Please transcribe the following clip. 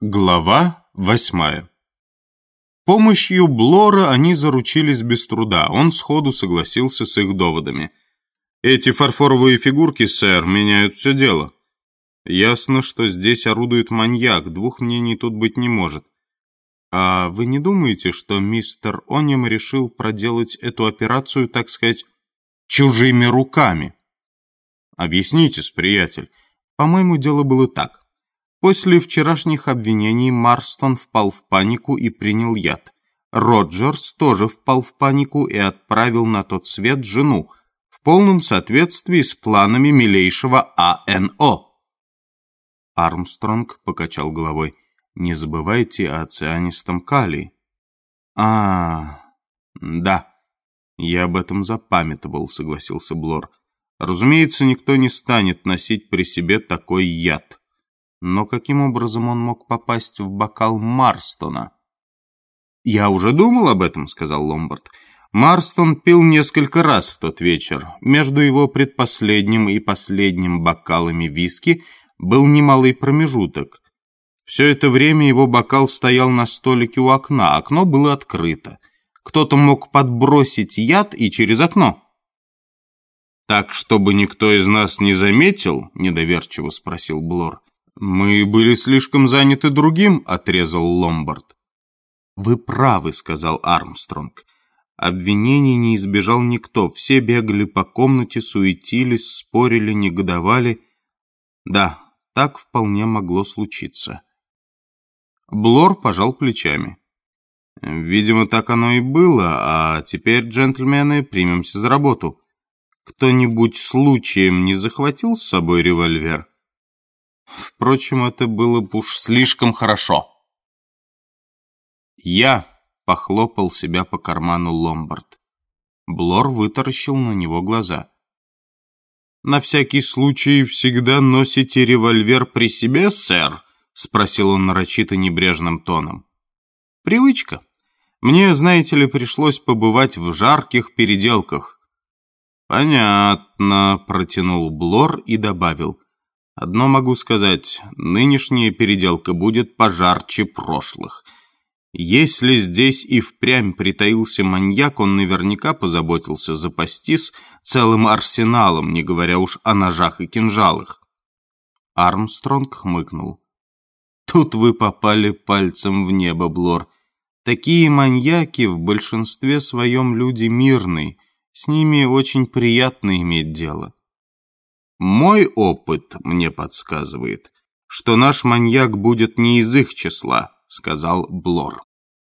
Глава восьмая Помощью Блора они заручились без труда. Он сходу согласился с их доводами. «Эти фарфоровые фигурки, сэр, меняют все дело. Ясно, что здесь орудует маньяк, двух мнений тут быть не может. А вы не думаете, что мистер Онем решил проделать эту операцию, так сказать, чужими руками?» «Объяснитесь, приятель. По-моему, дело было так». После вчерашних обвинений Марстон впал в панику и принял яд. Роджерс тоже впал в панику и отправил на тот свет жену в полном соответствии с планами милейшего АНО. Армстронг покачал головой. «Не забывайте о цианистом калии». «А, да, я об этом запамятовал», — согласился Блор. «Разумеется, никто не станет носить при себе такой яд». Но каким образом он мог попасть в бокал Марстона? «Я уже думал об этом», — сказал Ломбард. Марстон пил несколько раз в тот вечер. Между его предпоследним и последним бокалами виски был немалый промежуток. Все это время его бокал стоял на столике у окна, окно было открыто. Кто-то мог подбросить яд и через окно. «Так, чтобы никто из нас не заметил?» — недоверчиво спросил Блор. «Мы были слишком заняты другим», — отрезал Ломбард. «Вы правы», — сказал Армстронг. Обвинений не избежал никто. Все бегали по комнате, суетились, спорили, негодовали. Да, так вполне могло случиться. Блор пожал плечами. Видимо, так оно и было, а теперь, джентльмены, примемся за работу. Кто-нибудь случаем не захватил с собой револьвер? Впрочем, это было бы уж слишком хорошо. Я похлопал себя по карману Ломбард. Блор вытаращил на него глаза. «На всякий случай всегда носите револьвер при себе, сэр?» — спросил он нарочито небрежным тоном. «Привычка. Мне, знаете ли, пришлось побывать в жарких переделках». «Понятно», — протянул Блор и добавил. Одно могу сказать, нынешняя переделка будет пожарче прошлых. Если здесь и впрямь притаился маньяк, он наверняка позаботился запастись целым арсеналом, не говоря уж о ножах и кинжалах. Армстронг хмыкнул. Тут вы попали пальцем в небо, Блор. Такие маньяки в большинстве своем люди мирные, с ними очень приятно иметь дело. Мой опыт мне подсказывает, что наш маньяк будет не из их числа, сказал Блор.